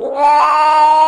很。